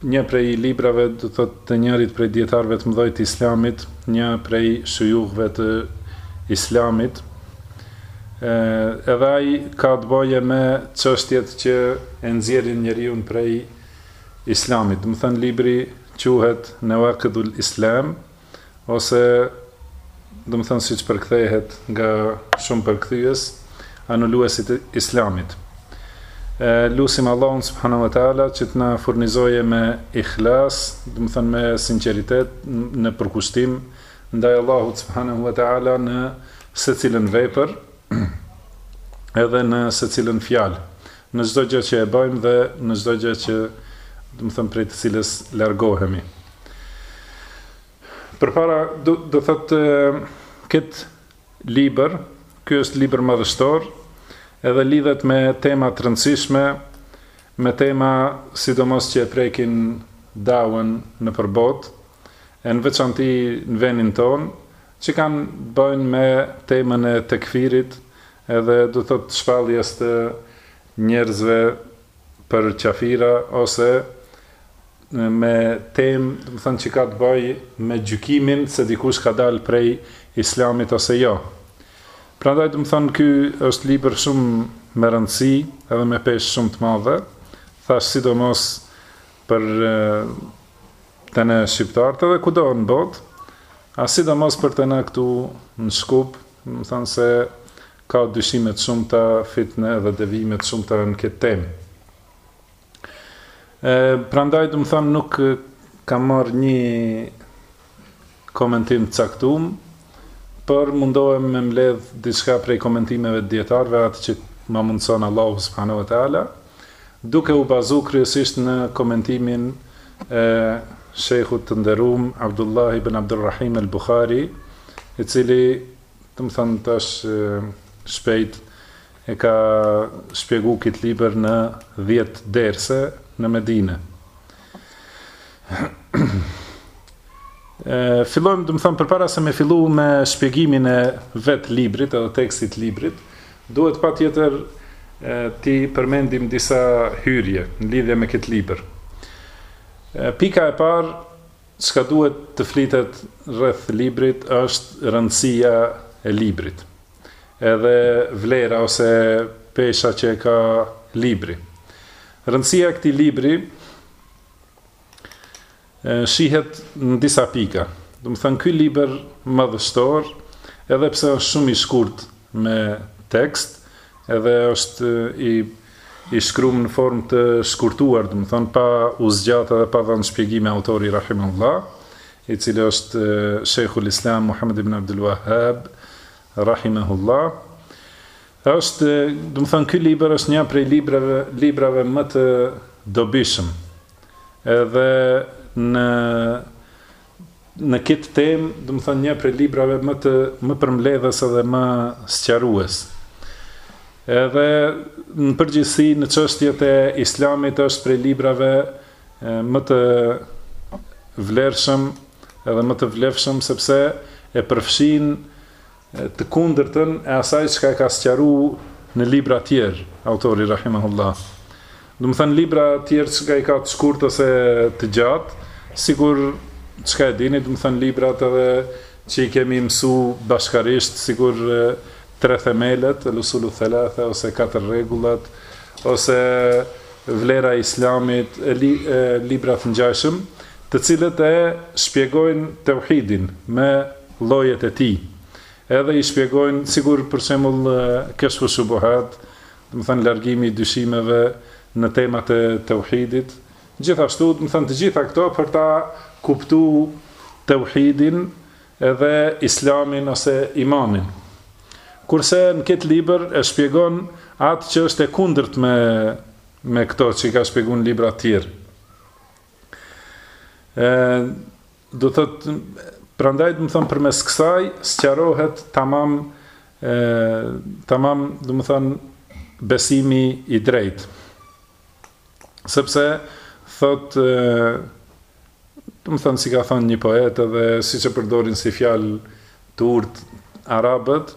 Një prej librave, do të thotë të njërit prej dijetarëve të mëdhej të Islamit, një prej shyjuhëve të Islamit, edhe ai ka të bëjë me çështjet që e nxjerrin njeriun prej Islamit, domethënë libri quhet Nawaqidul Islam, ose domethënë siç përkthehet nga shumë përkthyes anuluesit e Islamit. E lusim Allahun subhanahu wa taala që të na furnizojë me ikhlas, domethënë me sinqeritet në përkushtim ndaj Allahut subhanahu wa taala në secilën vepër edhe në secilën fjalë, në çdo gjë që e bëjmë dhe në çdo gjë që domethënë prej të cilës largohemi. Përpara do të thotë kët libër, ky është libër madhështor, edhe lidhet me tema të rëndësishme, me tema sidomos që e prekin dawën nëpër botë, e në veçanti në venin tonë, që kanë të bëjnë me temën e tekfirit, edhe do thotë shpalljes së njerëzve për qafira ose me temë, domethënë që ka të bëjë me gjykimin se dikush ka dalë prej Islamit ose jo. Prandaj domethënë ky është libër shumë me rëndësi edhe me peshë shumë të madhe, thash sidomos për te ne shqiptarët edhe kudo në botë, a sidomos për te ne këtu në Shkup, domethënë se ka dyshime të shumta, fitne edhe devijime të shumta në këtë temë. E, prandaj domethanë nuk kam marrë një komentim të caktum, por mundohem me mbledh diçka prej komentimeve të dietarëve atë që ma mundëson Allahu subhanahu wa taala, duke u bazu kryesisht në komentimin e shejhut të nderum Abdullah ibn Abdul Rahim al-Bukhari, i cili, domethanë tash shpejt E ka shpjegu kit liber në dhjet derse në Medine. Fillojmë, domethënë përpara se me fillu me shpjegimin e vet librit edhe tekstit librit, duhet patjetër t'i përmendim disa hyrje në lidhje me kit liber. Pika e parë çka duhet të flitet rreth librit është rëndësia e librit. edhe vlera ose pesha që e ka libri. Rëndësia e këtij libri shihet në disa pika. Domethënë ky libër madhështor, edhe pse është shumë i shkurt me tekst, edhe është i i shkrum në formë të shkurtuar, domethënë pa u zgjatë dhe pa dhënë shpjegime autori rahimehullah, i cili është Shejhul Islam Muhammed ibn Abdul Wahhab rahimehullah është, domethënë ky libër është një prej librave librave më të dobishëm. Edhe në në këtë temë, domethënë një prej librave më të më përmbledhës edhe më sqarues. Edhe në përgjithësi në çështjet e Islamit është prej librave më më të vlershëm edhe më të vlefshëm sepse e përfshin të kundërtën e asaj çka e ka sqaru në libra tjerë autori rahimahullah. Domethënë libra tjerë çka i ka të shkurt ose të gjatë, sikur çka e dini, domethënë librat edhe që i kemi mësu bashkarisht, sikur Tre themelet, El-Usulu Thalatha ose Katër Rregullat ose Vlera e Islamit e libra të ngjashëm, të cilët e shpjegojnë teuhidin me llojet e tij. Edhe i shpjegojnë, sikur për shembull Keshfu Shubuhat, domethënë largimi i dyshimeve në temat e teuhidit. Gjithashtu, domethënë të gjitha këto për ta kuptu teuhidin edhe Islamin ose imanin. Kurse në këtë libër e shpjegon atë që është e kundërt me me këto që i ka shpjegu në libra tjerë. Ë do thot prandaj domethënë përmes kësaj sqarohet tamam ë tamam domethënë besimi i drejtë. Sepse thot Domethënë, si ka thënë një poet edhe siç e përdorin si fjalë të urtë arabët,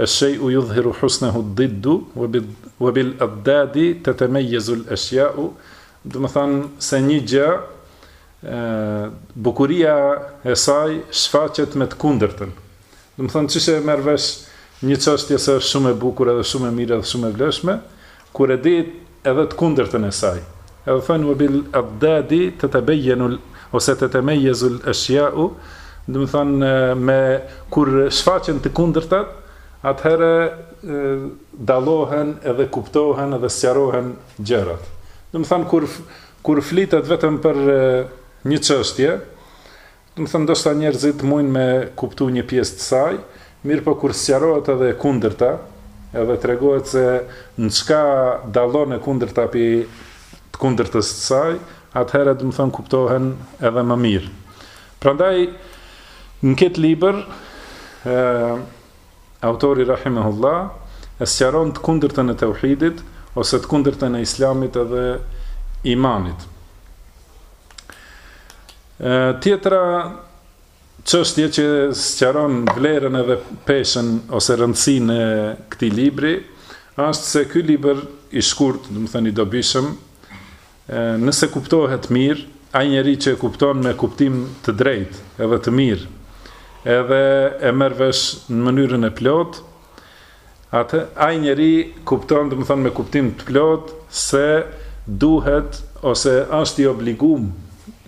Esh-shej'u yudhhiru husnehu d-diddu, wa bil-addadi tetemejjezu l-eshya'u, domethënë se një gjë, bukuria e saj shfaqet me të kundërtën. Domethënë qysh e merr vesh një çështje se është shumë e bukur edhe shumë e mirë edhe shumë e vlefshme, kur e di edhe të kundërtën e saj. Edhe thonë wa bil-addadi tetebejjenu ose tetemejjezu l-eshya'u, domethënë me kur shfaqen të kundërtat, atëherë dallohen edhe kuptohen edhe sqarohen gjërat. Domethënë kur, kur flitet vetëm për një çështje, Domethënë ndoshta njerëzit mujnë me kuptu një pjesë të saj, mirëpo kur sqarohet edhe e kundërta, edhe tregohet se n'çka dallon e kundërta pi t'kundërtës të saj, atëherë domethënë kuptohen edhe më mirë. Prandaj n'ketë libër e, autori rahimehullah e sqaron të kundërtën e teuhidit ose të kundërtën e islamit edhe imanit. Tjetra çështje që sqaron vlerën edhe peshën ose rëndësinë e këtij libri është se ky libër i shkurtë, domethënë i dobishëm, nëse kuptohet mirë, ai njeri që e kupton me kuptim të drejtë edhe të mirë, edhe e merr vesh në mënyrën e plotë, Atë ai njeri kupton, domethënë me kuptim të plotë se duhet ose është i obligum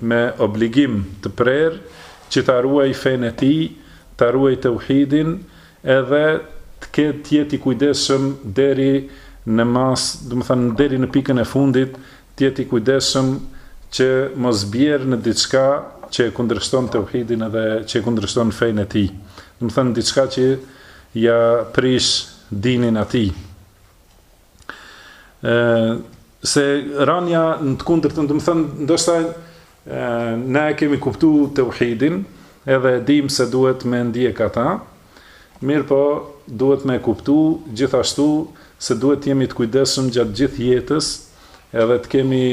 me obligim të prerë që ta ruajë fenë e tij, ta ruajë teuhidin edhe të ketë të jetë i kujdesshëm deri në masë, domethënë deri në pikën e fundit të jetë i kujdesshëm që mos bjer në diçka që e kundërshton teuhidin edhe që e kundërshton fenë e tij, domethënë diçka që Ja prish dinin atij. Ë, se ranja në të kundërtën, domethënë, ndoshta ne e kemi kuptu teuhidin, edhe e dimë se duhet me ndjek ata, mirëpo duhet me kuptu gjithashtu se duhet të jemi të kujdesshëm gjatë gjithë jetës edhe të kemi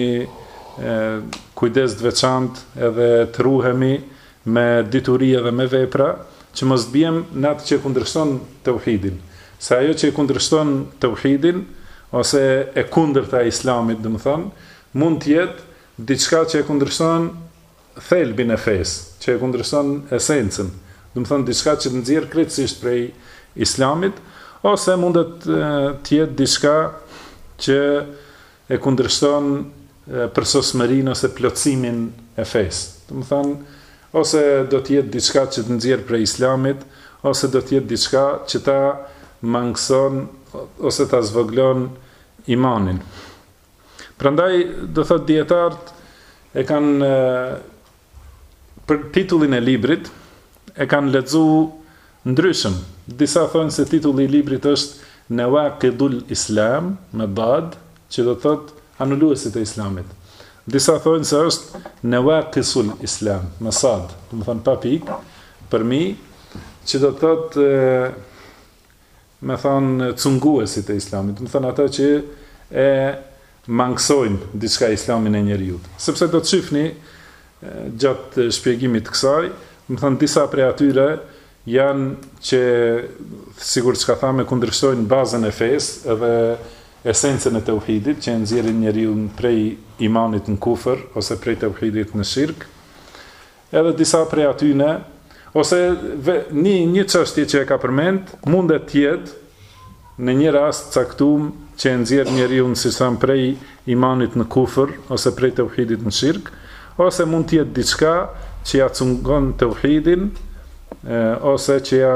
kujdes të veçantë edhe të ruhemi me dituri edhe me vepra, që mos të biem në atë që e kundërshton teuhidin, se ajo që e kundërshton teuhidin, ose e kundërta e Islamit, domethënë, mund të jetë diçka që e kundërshton thelbin e fesë, që e kundërshton esencën, domethënë diçka që të nxjerr krejtësisht prej Islamit, ose mundet të jetë diçka që e kundërshton përsosmërinë ose plotësimin e fesë. Domethënë, ose do të jetë diçka që të nxjerr prej Islamit, ose do të jetë diçka që ta mangëson ose ta zvogëlon imanin. Prandaj, do thotë dijetarët e kanë Për titullin e librit e kanë lexu ndryshëm, disa thonë se titulli i librit është Nevakidul Islam me dad, që do të thotë anuluesit e Islamit. Disa thonë se është Nevakisul Islam me sad, domethënë pa pikë, përmi, që do të thotë me thanë cunguesit e islamit, domethanë ata që e mangësojnë diçka islamin e njeriut. Sepse do të shifni gjatë shpjegimit të kësaj, domethanë disa prej atyre janë që sigur çka thamë kundërshtojnë bazën e fesë edhe esencën e tauhidit që e nxjerrin njeriun prej imanit në kufër ose prej tauhidit në shirk. Edhe disa prej atyne, ose një, një çështje që e ka përmend, mundet të jetë në një rast caktum që e nxjerr njeriun si me thanë prej imanit në kufër ose prej tauhidit në shirk, ose mund të jetë diçka që ja cungon tauhidin ose që ja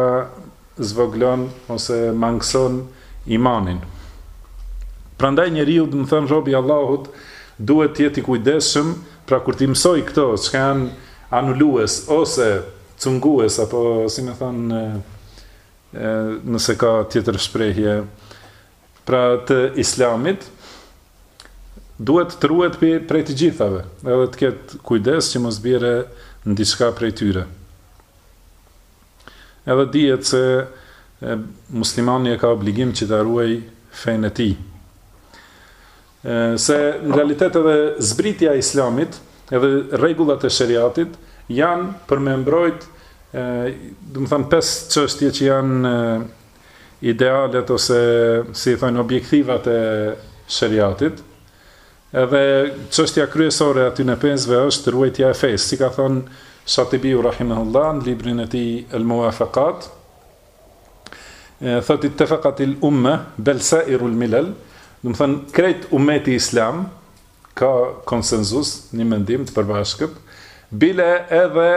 zvoglon ose mangson imanin. Prandaj njeriu, domethanë robi Allahut, duhet të jetë i kujdesshëm Pra kur t'i mësojë këto çka janë anulues ose cungues apo si me thanë nëse ka tjetër shprehje pra të islamit duhet të ruhet prej të gjithave, edhe të ketë kujdes që mos bjerë në diçka prej tyre. Edhe dihet se muslimani e ka obligim që ta ruajë fenë e tij. Se në realitet edhe zbritja e Islamit, edhe rregullat e Sheriatit janë për me mbrojt, domethanë pesë çështje që janë idealet ose si i thonë objektivat e Sheriatit. Edhe çështja kryesore atyne pesëve është ruajtja e fesë, si ka thënë Shatibiu, rahimahullah në librin e tij El Muvafakat, thotë ittefekatil umme, bel sairul milel, domethanë, krejt umeti islam, ka konsenzus, një mendim të përbashkët, bile edhe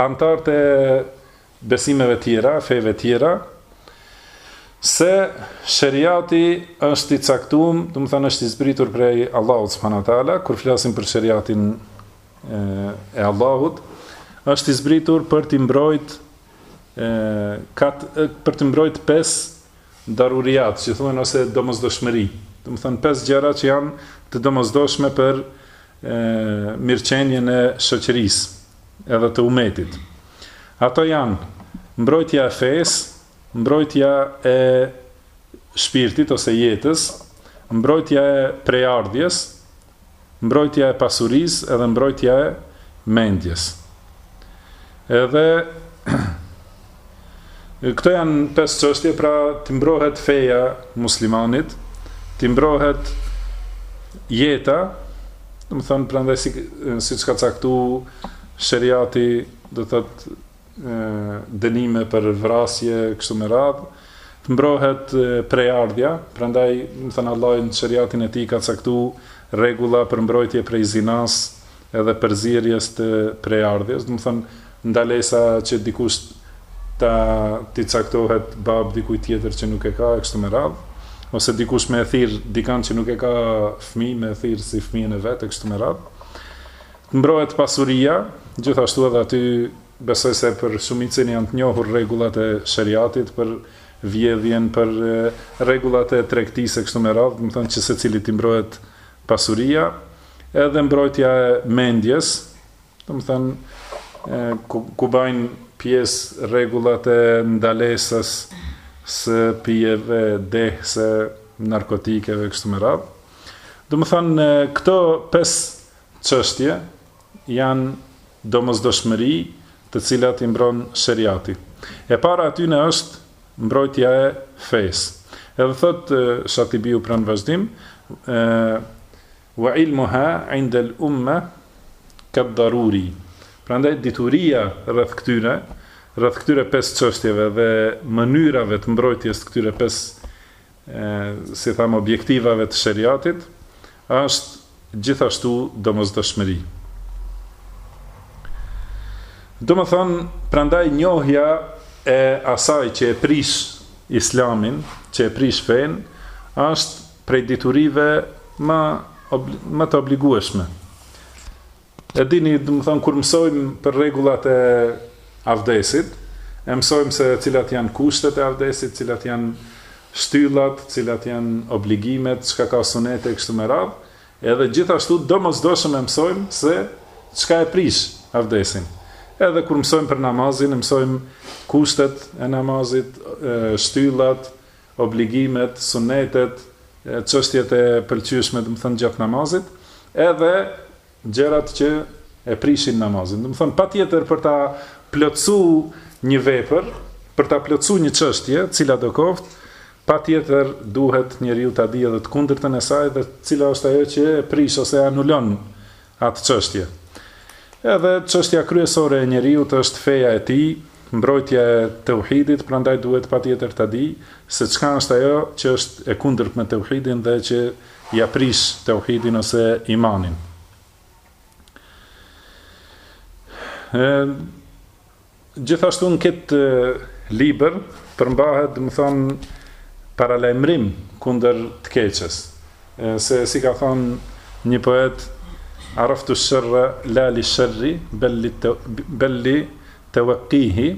antarët e besimeve tjera, feve tjera, se sheriati është i caktum, domethanë është i zbritur prej Allahut subhanehu ve teala, kur flasim për sheriatin e Allahut, është i zbritur për t'i mbrojt kat për të mbrojt pesë darurijat që thuhen ose domosdoshmëri domethanë pesë gjëra që janë të domosdoshme për mirëqenien e shoqërisë edhe të umetit ato janë mbrojtja e fesë mbrojtja e shpirtit ose jetës mbrojtja e prejardhjes mbrojtja e pasurisë edhe mbrojtja e mendjes. Edhe këto janë pesë çështje, pra t'i mbrohet feja muslimanit, t'i mbrohet jeta, domethanë prandaj si siç ka caktu sheriati, do thotë dënime për vrasje e kështu me radhë, të mbrohet prejardhja, prandaj, domethënë Allahu në sheriatin e tij ka caktuar rregulla për mbrojtje prej zinasë edhe përzierjes të prejardhjes, domethënë ndalesa që dikush të, t'i caktohet babë dikujt tjetër që nuk e ka e kështu me radhë, ose dikush me e thirr dikand që nuk e ka fmijë me e thirr si fmijën e vet e kështu me radhë. Të mbrohet pasuria, gjithashtu edhe aty besoj se për shumicën janë të njohur rregullat e sheriatit për vjedhjen, për rregullat e tregtisë e kështu me radhë, domethonë që secilit t'i mbrohet pasuria, edhe mbrojtja e mendjes, domethonë ku, ku bajnë pjesë rregullat e ndalesës së pijeve dehëse, narkotikeve kështu me radhë. Domethonë këto pesë çështje janë domosdoshmëri të cilat i mbron sheriati. E para e tyne është mbrojtja e fesë. Edhe thotë Shatibiu pra në vazhdim, wa ilmuha inda al umma kad-daruri. Prandaj dituria rreth këtyre, rreth këtyre pesë çështjeve dhe mënyrave të mbrojtjes të këtyre pesë e, si thamë, objektivave të sheriatit, është gjithashtu domosdoshmëri. Domethonë, prandaj njohja e asaj që e prish islamin, që e prish fenë, është prej diturive më, më të obligueshme. E dini, domethonë kur mësojmë për rregullat e avdesit, e mësojmë se cilat janë kushtet e avdesit, cilat janë shtyllat, cilat janë obligimet, çka ka sunete e kështu me radhë, edhe gjithashtu domosdoshëm e mësojmë se çka e prish avdesin. Edhe kur mësojmë për namazin, e mësojmë kushtet e namazit, shtyllat, obligimet, sunetet, çështjet e pëlqyeshme, domethënë gjatë namazit, edhe gjërat që e prishin namazin. Domethënë patjetër për ta plotësu një vepër, për ta plotësu një çështje, cilado koftë, patjetër duhet njeriu ta dijë edhe të kundërtën e saj dhe cila është ajo që e prish ose e anulon atë çështje. Edhe çështja kryesore e njeriut është feja e tij, mbrojtja e teuhidit, prandaj duhet patjetër ta dijë se çka është ajo që është e kundërt me teuhidin dhe që ia prish teuhidin ose imanin. Gjithashtu në këtë libër përmbahet, domethënë, paralajmërim kundër të keqes. Se si ka thënë një poet, Araftu ash-sharra la lish-sharri, bel li tawaqqihi,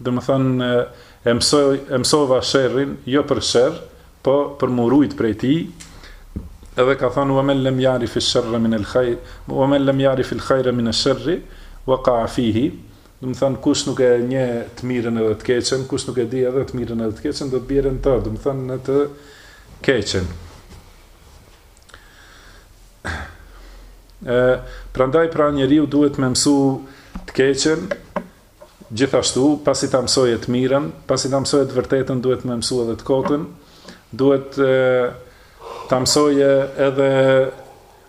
domethënë, e mësova sherrin jo për sherr, Po për mu rujt prej tij, edhe ka thënë, Wa men lem ja'rif esh-sherre min el-khajr, wa men lem ja'rif el-khajre min esh-sherri, waqa'a fihi, domethënë, kush nuk e njeh të mirën edhe të keqen, kush nuk e di edhe të mirën edhe të keqen, do të bjerë në të, domethënë, në të keqen. E, prandaj pra njeriu duhet me mësu të keqen, Gjithashtu, pasi ta mësoje të mirën, pasi ta mësoje të vërtetën, duhet me mësu edhe të kotën, duhet ta mësoje edhe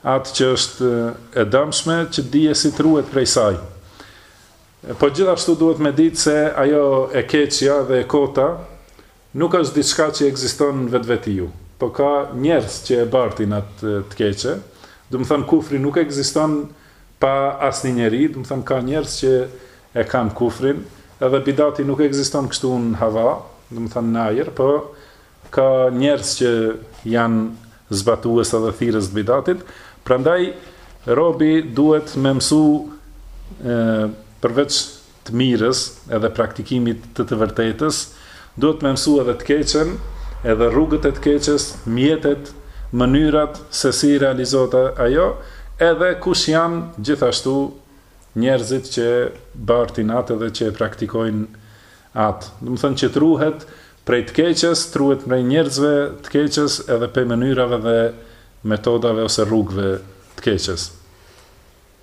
atë që është e dëmshme, që të dije si të ruhet prej saj. Po gjithashtu duhet me ditë se ajo e keqja dhe e kota Nuk është diçka që ekziston vetvetiu, po ka njerz që e bartin at të keqe, domethënë kufri nuk ekziston pa asnjë njeri, domethënë ka njerz që e kanë kufrin, edhe bidati nuk ekziston kështu në hava, domethënë në ajër, po ka njerz që janë zbatues edhe thirrës të bidatit, prandaj robi duhet me mësu përveç të mirës edhe praktikimit të të vërtetës, duhet me mësu edhe të keqen, edhe rrugët e të keqes, mjetet, mënyrat se si realizohet ajo, edhe kush janë gjithashtu njerëzit që bartin atë dhe që e praktikojnë atë. Domethënë që të ruhet prej të keqes, të ruhet prej njerëzve të keqes edhe prej mënyrave dhe metodave ose rrugëve të keqes.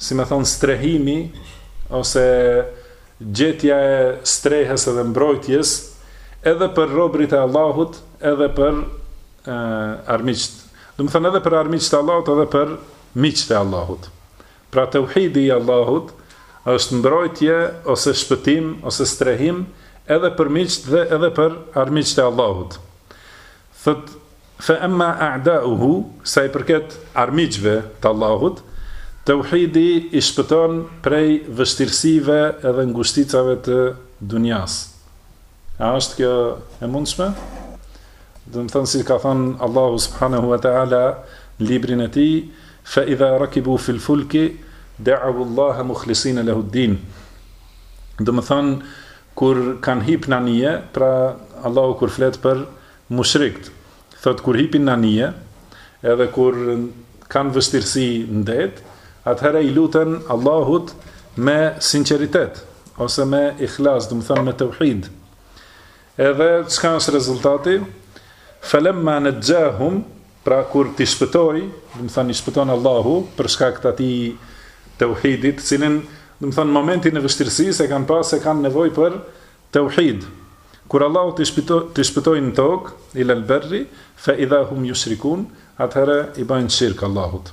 si me thënë, strehimi, ose gjetja e strehes edhe mbrojtjes, edhe për robrit e Allahut, edhe për e, armiqt. Domethënë edhe për armiqt e Allahut, edhe për miqt e Allahut. Pra teuhidi i Allahut, është mbrojtje, ose shpëtim, ose strehim, edhe për miqt dhe edhe për armiqt e Allahut. Thotë, Fe emma a'da'uhu, sa i përket armiqve të Allahut, tauhidi i shpëton prej vështirësive edhe ngushticave të dunjasë. A është kjo e mundshme? Domethënë si ka thënë Allahu subhanahu wa ta'ala në librin e tij, Fe idha rakibu fil fulki da'awu Allaha mukhlisina lahud-din. Domethënë Kur kanë hip në anije, pra Allahu kur flet për mushrikt, thotë kur hipin në anije, edhe kur kanë vështirësi në det, atëherë i luten Allahut me sinqeritet ose me ihlas, domethonë me teuhid. Edhe çka është rezultati? Felemma nexhahum Pra kur t'i shpëtojë, domethonë i shpëton Allahu për shkak të atij teuhidit, të cilin, domethonë momentin e vështirësisë e kanë pasë e kanë nevojë për teuhid. Kur Allahu t'i shpëtojë, t'i shpëtojë në tokë, ilel-berri, fe idha hum jushrikun, atëherë i bajnë shirk Allahut.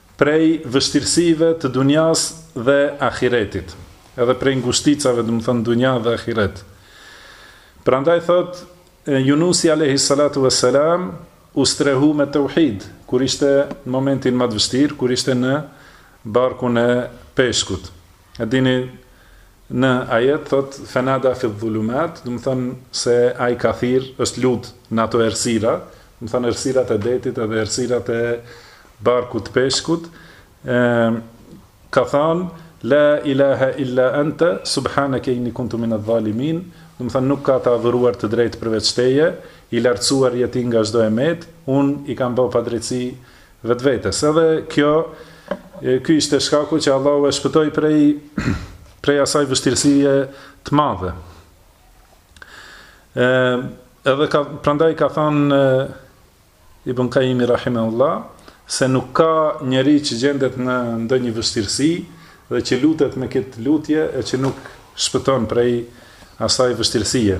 prej vështirësive të dunjasë dhe ahiretit, edhe prej ngushticave, domethonë dunja dhe ahiret. Prandaj thotë Junusi alejhi salatu ve selam u strehu me teuhid, kur ishte në momentin më të vështirë, kur ishte në barkun e peshkut. E dini në ajet thot fenada fi dhulumat, domethon se ai ka thirr, është lut në ato errësira, domethon errësirat e detit edhe errësirat e barkut të peshkut, e, ka thon la ilaha illa ente subhaneke inni kuntu min adh-dhalimin, domethon nuk ka të adhuruar të drejtë përveç teje, i lartësuar je ti nga çdo e metë, un i kam bë padrejtësi Vetvetes. Edhe kjo, ky ishte shkaku që Allahu e shpëtoi prej prej asaj vështirësie të madhe. Ë edhe ka prandaj ka thënë Ibn Kaimi rahimahullah se nuk ka njeri që gjendet në ndonjë vështirësi dhe që lutet me këtë lutje e që nuk shpëton prej asaj vështirësie.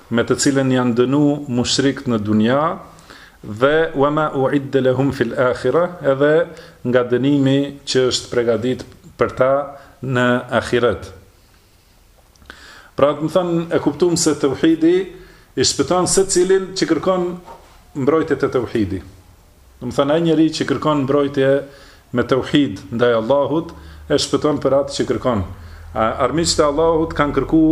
me të cilën janë dënu mushrikt në dunja dhe wa ma u'idde lehum fil ahira edhe nga dënimi që është pregadit për ta në ahiret pra domethënë e kuptum se teuhidi i shpëton secilin që kërkon mbrojtje te teuhidi Domethonë ai njeri që kërkon mbrojtje me teuhid ndaj Allahut e shpëton për atë që kërkon. Armiqtë e Allahut kanë kërku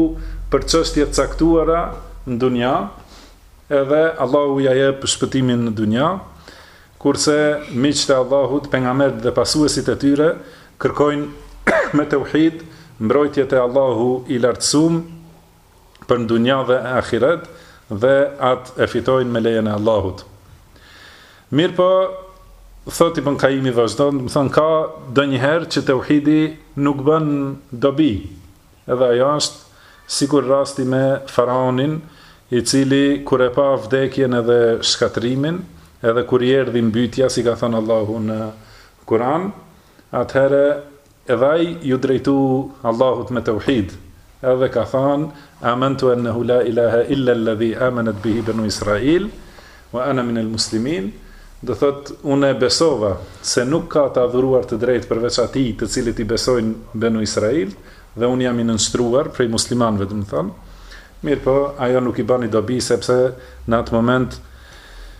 për çështje të caktuara në dunja, edhe Allahu ia jep shpëtimin në dunja, kurse miqtë e Allahut, pejgamberët dhe pasuesit e tyre kërkojnë me teuhid mbrojtje te Allahu i Lartësum, për n'dunja dhe ahiret dhe atë e fitojnë me lejen e Allahut. Mirpo thot Ibn Kaimi vazhdon, domethonë ka donjëherë që teuhidi nuk bën dobi. Edhe ajo është sikur rasti me faraonin, i cili kur e pa vdekjen edhe shkatrimin, edhe kur i erdhi mbytja, si ka thënë Allahu në Kur'an, atëherë Edhe ai iu drejtu Allahut me teuhid, edhe ka thanë, Amentu ennehu la ilahe illa lladhi amenet bihi benu Israil, wa ana minel muslimin, do thotë, Unë besova se nuk ka të adhuruar të drejtë përveç Atij të cilit i besojnë benu Israil, dhe unë jam i nënshtruar prej muslimanëve, domethënë, mirëpo ajo nuk i bëni dobi sepse në atë moment,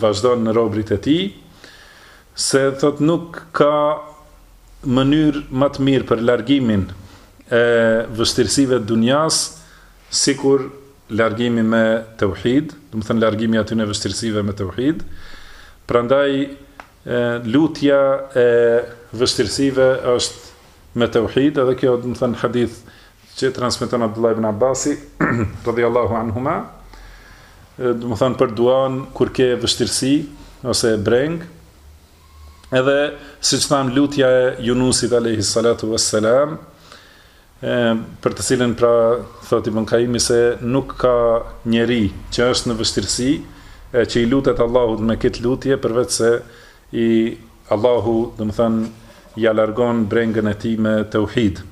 vazhdon robrit e tij se thotë nuk ka mënyrë më të mirë për largimin e vështirësive të dunjas sikur largimi me tauhid, domethënë largimi i atyre vështirësive me tauhid. Prandaj Lutja e vështirësive është me teuhid, edhe kjo domethënë hadith që e transmeton Abdullah ibn Abbasi radhiyallahu anhuma, domethënë për duanë kur ke vështirësi ose brengë, edhe siç thamë lutja e Junusit alayhi salatu wassalam, e për të cilën pra thotë Ibn Kajimi se nuk ka njeri që është në vështirësi e që i lutet Allahut me këtë lutje përveç se i Allahu domethënë ia largon brengën e tij me tauhid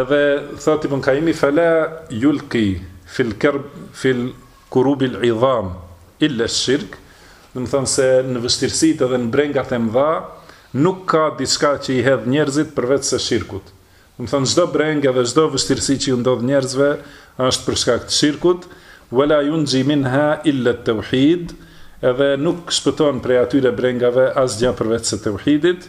edhe thotë Ibn Kajimi fala yulqi fil karb fil Kurubil idham illa shirk, domethënë se në vështirësitë edhe në brengat e mëdha nuk ka diçka që i hedh njerëzit përveçse shirkut. Domethënë çdo brengë edhe çdo vështirësi që ju ndodh njerëzve është për shkak të shirkut, wala yunji minha illa at-tauhid, edhe nuk shpëton prej atyre brengave asgjë përveçse tauhidit.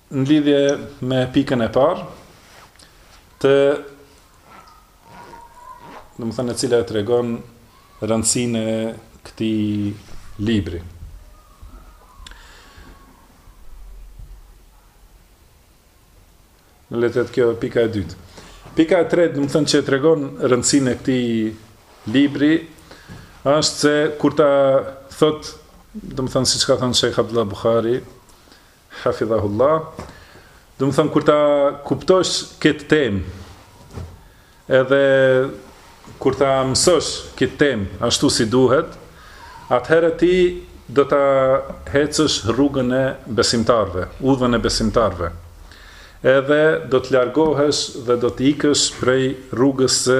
Në lidhje me pikën e parë, domethënë e cila e tregon rëndësinë e këtij libri. Në të vërtetë kjo pika e dytë. Pika e tretë, domethënë që e tregon rëndësinë e këtij libri, është se kur ta thot, domethënë siç ka thënë Shejh Abdullah Buhari, Hafidhahullah. Domethënë kur ta kuptosh këtë temë, edhe kur ta mësosh këtë temë ashtu si duhet, atëherë ti do ta hecësh rrugën e besimtarëve, udhën e besimtarëve. Edhe do të largohesh dhe do të ikësh prej rrugës së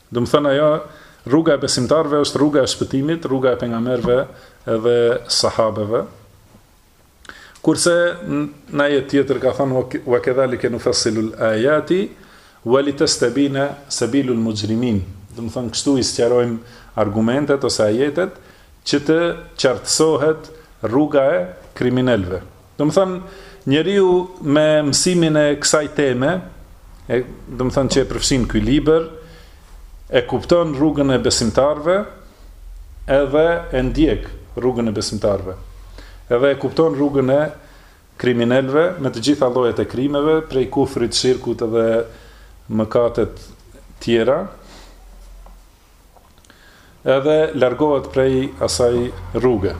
Domethënë ajo rruga e besimtarëve është rruga e shpëtimit, rruga e pejgamberëve dhe sahabeve. Kurse në ajet tjetër ka thënë wa kadhalika nufassilu al-ayati wa litastabina sabilu al-mujrimin. Domethënë kështu i sqarojmë argumentet ose ajetet që të qartësohet rruga e kriminelëve. Domethënë, njeriu me mësimin e kësaj teme, domethënë që e përfshin ky libër, e kupton rrugën e besimtarëve, edhe e ndjek rrugën e besimtarëve. Edhe e kupton rrugën e kriminelëve me të gjitha llojet e krimeve, prej kufrit, shirkut dhe mëkatet tjera. edhe largohet prej asaj rruge.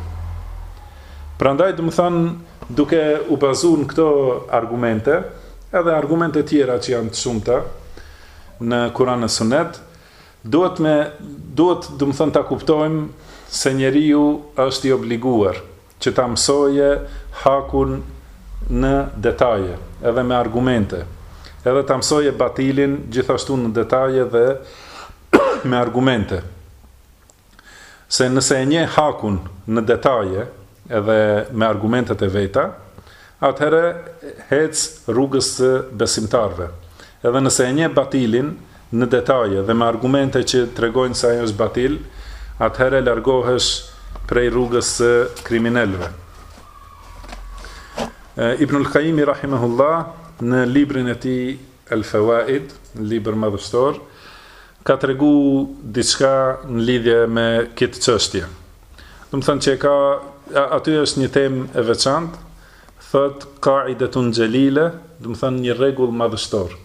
Prandaj domethënë duke u bazuar në këto argumente, edhe argumente tjera që janë të shumta në Kur'an e Sunet, duhet me duhet domethënë ta kuptojmë se njeriu është i obliguar Që ta mësoje hakun në detaje, edhe me argumente. Edhe ta mësoje batilin gjithashtu në detaje dhe me argumente. Se nëse e njeh hakun në detaje, edhe me argumentet e veta, atëherë hec rrugës së besimtarëve. Edhe nëse e njeh batilin në detaje dhe me argumente që tregojnë se ai është batil, atëherë largohesh prej rrugës së kriminelëve. Ibnul Qayyim rahimahullah në librin e tij El Fawaid, një libër madhështor, ka tregu diçka në lidhje me këtë çështje. Domethënë që ka aty është një temë e veçantë Thotë Qa'idatun Jalila, domethënë një rregull madhështor.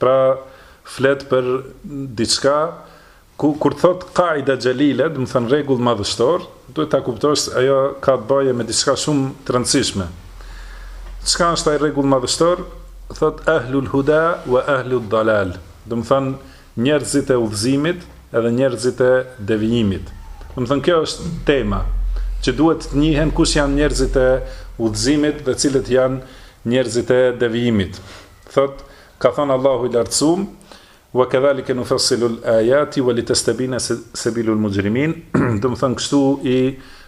Pra flet për diçka ku kur thotë Qa'ida Jalila, domethënë rregull madhështor, duhet ta kuptosh se ajo ka të bëjë me diçka shumë të rëndësishme. Çka është ai rregull madhështor? Thotë Ahlul Huda wa Ahlud Dalal. Domethënë Njerëzit e udhëzimit edhe njerëzit e devijimit. Domethënë kjo është tema, që duhet të njihen kush janë njerëzit e udhëzimit dhe cilët janë njerëzit e devijimit. Thot, ka thënë Allahu i lartësuam, "Wa kadhalika nufassilu al-ayati wa litastabina sabilu al-mujrimin", domethënë kështu i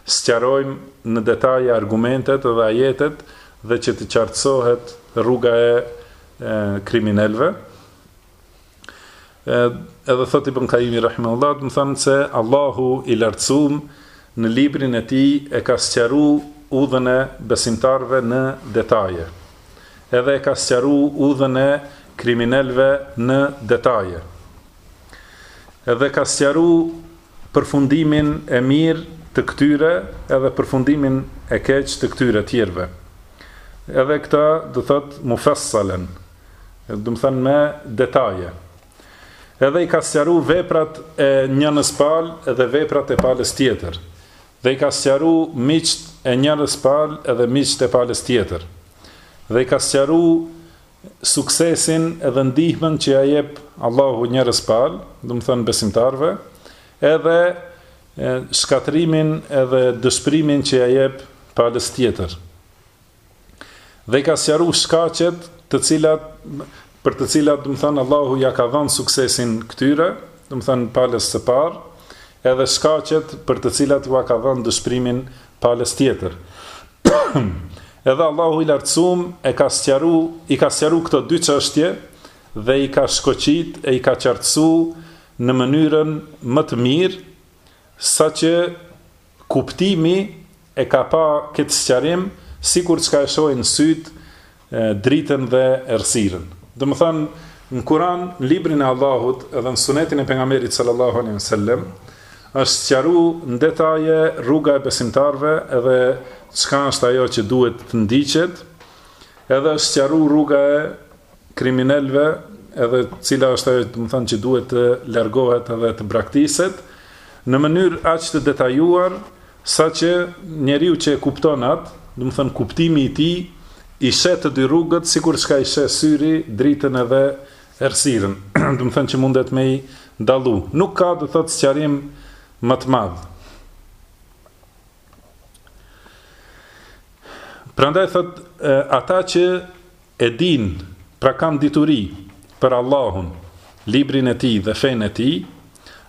sqarojmë në detaje argumentet dhe ajetet dhe që të qartësohet rruga e kriminelëve. Edhe thot Ibn Kajimi rahimahullah, domethënë se Allahu i lartësum në librin e tij e ka sqaru udhën e besimtarëve në detaje. Edhe e ka sqaru udhën e kriminelve në detaje. Edhe ka sqaru përfundimin e mirë të këtyre edhe përfundimin e keq të këtyre tjerëve. Edhe këta do thotë mufessalen, domethënë me detaje. Edhe i ka sqaru veprat e njënës palë dhe veprat e palës tjetër. Dhe i ka sqaru miqtë e njënës palë edhe miqtë e palës tjetër. Dhe i ka sqaru suksesin edhe ndihmën që ia jep Allahu njërës palë, domethënë besimtarëve, edhe shkatrimin edhe dëshprimin që ia jep palës tjetër. Dhe i ka sqaru shkaqet të cilat, për të cilat, domethënë, Allahu ia ka dhënë suksesin këtyre, domethënë, palës së parë, edhe shkaqet për të cilat ua ka dhënë dëshprimin palës tjetër. edhe Allahu i lartësum e ka sqaru, i ka sqaru këto dy çështje dhe i ka shkoqit e i ka qartësu në mënyrën më të mirë, saqë Kuptimi e ka pa këtë sqarim sikur çka e shohin sytë dritën dhe errësirën. Domethënë, në Kur'an, në librin e Allahut dhe në Sunetin e Pejgamberit sallallahu alejhi ve sellem është sqaru në detaje rruga e besimtarëve edhe çka është ajo që duhet të ndiqet, edhe është sqaru rruga e kriminelëve edhe cila është ajo domethënë që duhet të largohet edhe të braktiset në mënyrë aq të detajuar saqë njeriu që e kupton atë, domethënë kuptimi i tij i sheh të dy rrugët sikur çka i sheh syri dritën edhe errësirën, domethënë që mundet me i dallu. Nuk ka do të thotë sqarim më të madh. Prandaj thotë ata që e dinë, pra kanë dituri për Allahun, librin e tij dhe fenë e tij,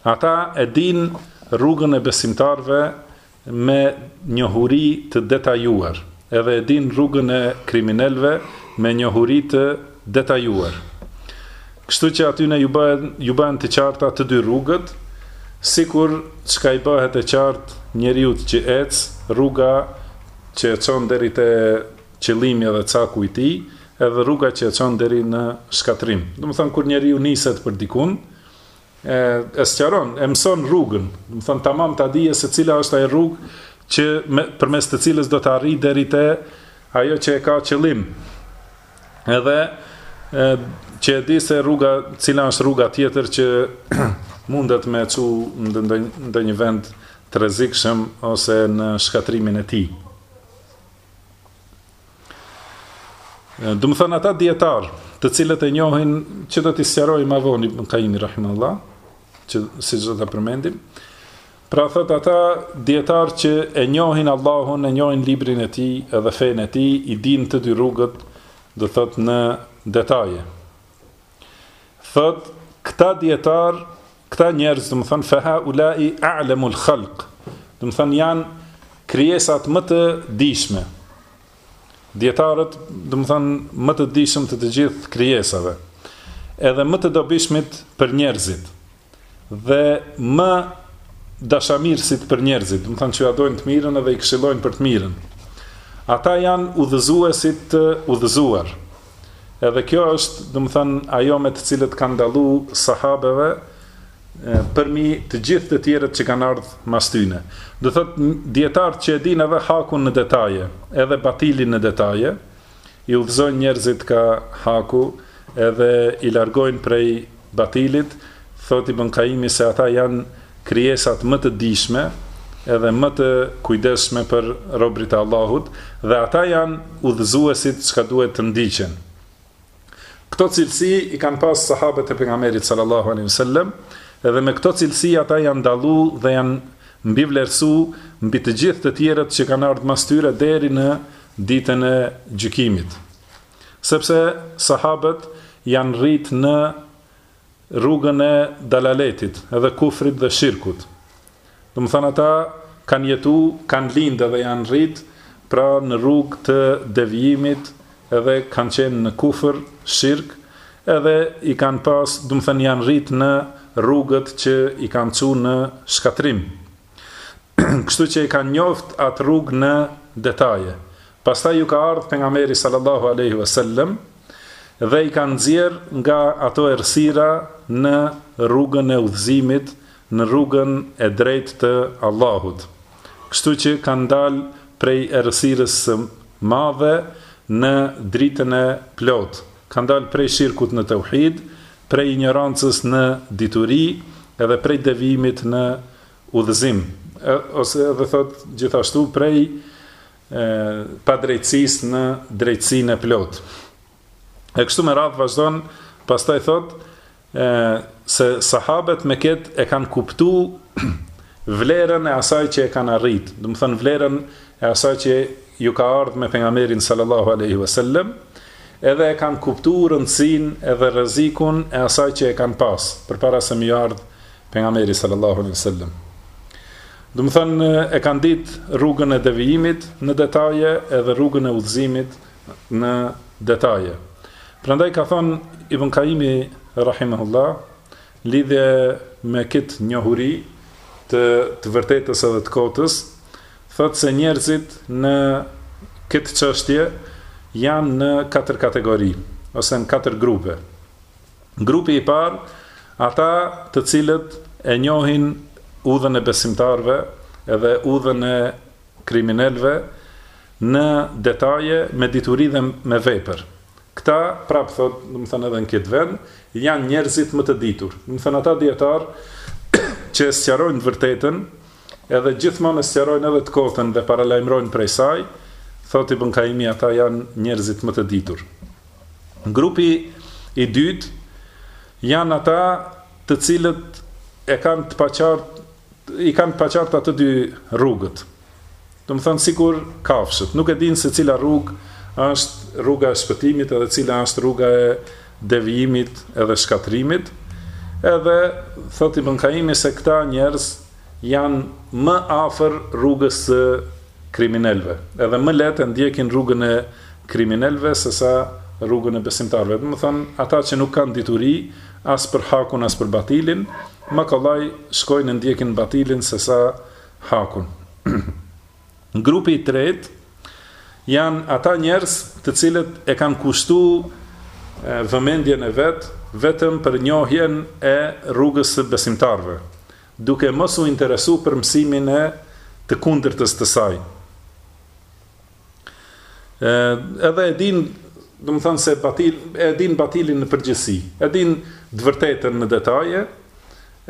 ata e dinë rrugën e besimtarëve me njohuri të detajuar, edhe e dinë rrugën e kriminelëve me njohuri të detajuar. Kështu që atyne ju bëhen, ju bëhen të qarta të dy rrugët, sikur çka i bëhet e qartë njeriut që ec, rruga që e çon deri te qëllimi edhe caku i tij, edhe rruga që e çon deri në shkatërrim. Domethënë kur njeriu niset për dikun, e, e sqaron, e mëson rrugën, domethënë tamam ta dijë se cila është ajo rrugë që me, përmes të cilës do të arrijë deri te ajo që e ka qëllim. edhe e, që e di se rruga, cila është rruga tjetër që mundet me e çu ndonjë vend të rrezikshëm ose në shkatrimin e tij. Domethënë ata dijetarë, të cilët e njohin që do t'i sqarojë ma vonë Ibn Kajimi, rahimehullah, që siç do ta përmendim, Pra thotë ata dijetarë që e njohin Allahun e njohin librin e tij edhe fenë e tij i dinë të dy rrugët do thotë në detaje thotë këta dijetarë këta njerëz domethënë feha ulai a'lamul khalq domethënë janë krijesat më të dijshme dijetarët domethënë më të dijshëm të të gjithë krijesave edhe më të dobishmit për njerëzit dhe më dashamirësit për njerëzit, domethënë që ja dojnë të mirën edhe i këshillojnë për të mirën. Ata janë udhëzuesit të udhëzuar. Edhe kjo është, domethënë, ajo me të cilët kanë dallu sahabeve përmi të gjithë të tjerët që kanë ardhë mas tyne. Do thotë dijetarët që e dinë edhe hakun në detaje, edhe batilin në detaje, I udhëzojnë njerëzit ka haku edhe i largojnë prej batilit, thotë Ibën Kaimi se ata janë krijesat më të dijshme edhe më të kujdesshme për robërit e Allahut dhe ata janë udhëzuesit çka duhet të ndiqen. Këto cilësi i kanë pas sahabët e Pejgamberit sallallahu alaihi wasallam edhe me këto cilësi ata janë dallu dhe janë mbivlerësu mbi të gjithë të tjerët që kanë ardhë mas tyre deri në Ditën e Gjykimit. Sepse sahabët janë rrit në rrugën e dalaletit, edhe kufrit dhe shirkut. Domethënë ata kanë jetu, kanë lindë edhe janë rrit pra në rrugë të devijimit edhe kanë qenë në kufër, shirk, edhe i kanë pas, domethënë janë rrit në rrugët që i kanë çu në shkatërrim. kështu që e kanë njoft atë rrugë në detaje, pastaj ju ka ardhë Pejgamberi sallallahu alejhi ve sellem dhe i ka nxjerrë nga ato errësira në rrugën e udhëzimit, në rrugën e drejtë të Allahut, kështu që kanë dalë prej errësirës së madhe në dritën e plotë, kanë dalë prej shirkut në teuhid, prej injorancës në dituri edhe prej devijimit në udhëzim, ose edhe thotë gjithashtu prej padrejtësisë në drejtësinë e plotë. E kështu me radhë vazhdon, pastaj thotë se sahabët me këtë e kanë kuptu vlerën e asaj që e kanë arrit, domethënë vlerën e asaj që ju ka ardhë me Pejgamberin sallallahu alejhi ve sellem, edhe e kanë kuptu rëndësinë edhe rrezikun e asaj që e kanë pasë, përpara se me i ardhë Pejgamberi sallallahu alaihi wasallam. Domethënë e kanë ditë rrugën e devijimit në detaje edhe rrugën e udhëzimit në detaje. Prandaj ka thënë Ibn Kaimi rahimahullah në lidhje me kët njohuri të të vërtetës edhe të kotës, thotë se njerëzit në këtë çështje janë në katër kategori ose në katër grupe. Grupi i parë, ata të cilët e njohin udhën e besimtarëve dhe udhën e kriminelëve në detaje me dituri dhe me vepër. Këta, prapë thotë, domethënë edhe në këtë vend, janë njerëzit më të ditur. Domethënë ata dijetarë që e sqarojnë të vërtetën, edhe gjithmonë e sqarojnë edhe të kotën dhe paralajmërojnë prej saj, thotë Ibn Kaimi ata janë njerëzit më të ditur. Grupi i dytë janë ata të cilët e kanë të paqartë i kanë të paqartë ato dy rrugët. Domethënë sikur kafshët, nuk e dinë se cila rrugë është rruga e shpëtimit edhe cila është rruga e devijimit edhe shkatrimit. Edhe thotë Ibn Kaimi se këta njerëz janë më afër rrugës së kriminelëve, edhe më lehtë e ndjekin rrugën e kriminelëve sesa rrugën e besimtarëve. Domethënë, ata që nuk kanë dituri as për hakun as për batilin, më kollaj shkojnë e ndjekin batilin sesa hakun. Grupi i tretë janë ata njerëz të cilët e kanë kushtu vëmendjen e vet vetëm për njohjen e rrugës së besimtarëve, duke mos u interesu për mësimin e të kundërtës të saj. Ë edhe e dinë, domethënë se batil e dinë batilin në përgjithësi. E dinë të vërtetën në detaje,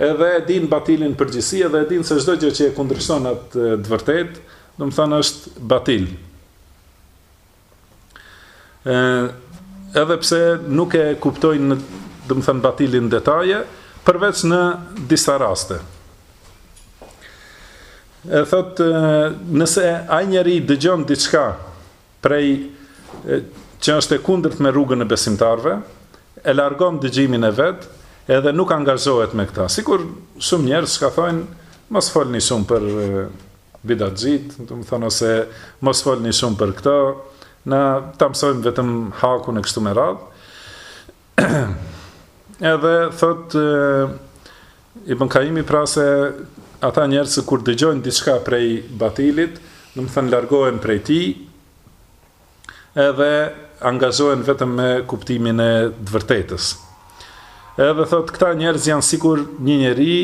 edhe e dinë batilin në përgjithësi, edhe e dinë se çdo gjë që e kundërshton atë të vërtetë, domethënë është batil. Ë edhe pse nuk e kuptojnë në domethënë batilin në detaje, përveç në disa raste. E thotë, nëse ai njeri dëgjon diçka prej që është e kundërt me rrugën e besimtarëve, e largon dëgjimin e vet, edhe nuk angazhohet me këta. Sikur shumë njerëz çka thojnë, mos folni shumë për bidatxhitë, domethënë ose mos folni shumë për këta, na ta mësojmë vetëm hakun e kështu me radhë. Edhe thotë Ibn Kajimi pra se ata njerëz që kur dëgjojnë diçka prej batilit, domethënë largohen prej tij. Edhe angazhohen vetëm me kuptimin e të vërtetës. Edhe thotë këta njerëz janë sikur një njeri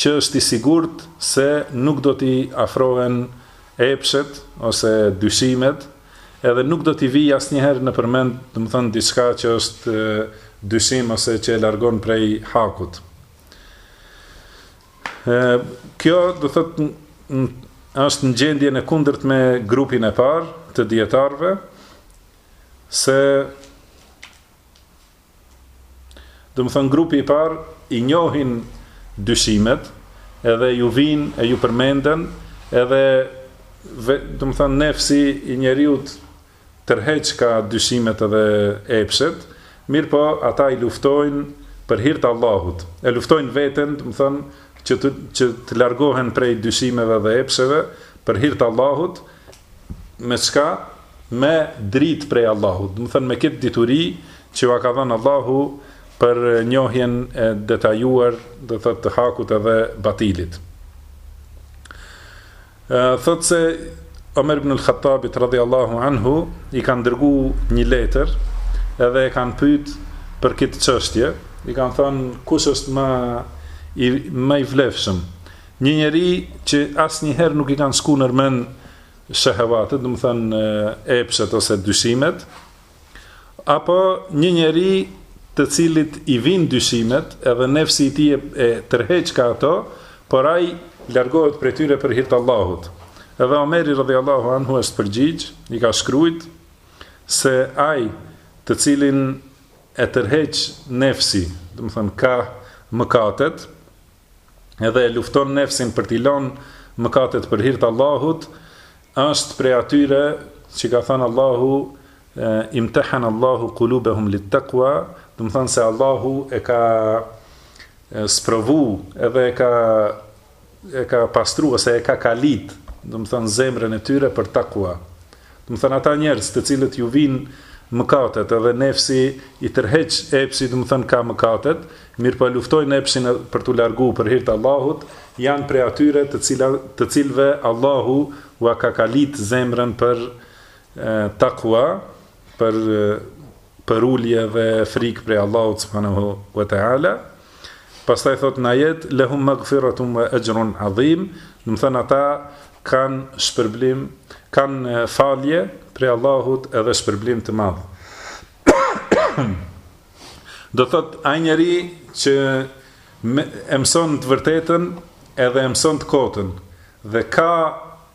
që është i sigurt se nuk do t'i afrohen epshet ose dyshimet, Edhe nuk do t'i vijë asnjëherë nëpër mend, domethënë diçka që është dyshim ose që e largon prej hakut. Kjo thotë është në gjendjen e kundërt me grupin e parë të dijetarëve se Domethënë grupi i parë i njohin dyshimet edhe ju vijnë e ju përmenden edhe domethënë nefsi i njeriut tërheq ka dyshimet edhe epshet, mirëpo ata i luftojnë për hir të Allahut. E luftojnë veten, domethënë që të, që të largohen prej dyshimeve dhe epsheve për hir të Allahut, Me çka? Me dritë prej Allahut, domethënë me këtë dituri që ua ka dhënë Allahu për njohjen e detajuar, domethënë të hakut edhe batilit. Thotë se Omer ibn al-Khattabit radhiyallahu anhu i kanë dërguar një letër edhe e kanë pyet për këtë çështje, i kanë thënë kush është më i më i vlefshëm, Një njeri që asnjëherë nuk i kanë shku ndër mend shehavatet, domethënë epshet ose dyshimet, apo një njeri të cilit i vijnë dyshimet, edhe nefsi i tij e tërheq ka ato, por ai largohet prej tyre për hir të Allahut. Edhe Omeri radhiyallahu anhu është përgjigj, i ka shkrujt se ai të cilin e tërheq nefsi, domethënë ka mëkatet, edhe e lufton nefsin për t'i lënë mëkatet për hir të Allahut, është prej atyre që ka thënë Allahu imtahana Allahu qulubahum lit-taqwa, domethënë se Allahu e ka sprovu edhe e ka e ka pastru ose e ka kalit, domethënë zemrën e tyre për takua. Domethënë ata njerëz të cilët ju vijnë mëkatet edhe nefsi i tërheq epshi domethënë ka mëkatet, mirëpo e luftojnë epshin për t'u largu për hir të Allahut, janë prej atyre të cila të cilëve Allahu ua ka kalit zemrën për takua, për përulje dhe frikë prej Allahut subhanehu ve teala pastaj thot në ajet lehum magfiratun ve ajrun adhim domethënë ata kanë shpërblim kanë falje prej Allahut edhe shpërblim të madh do thot ai njeri që e mëson të vërtetën edhe e mëson të kotën dhe ka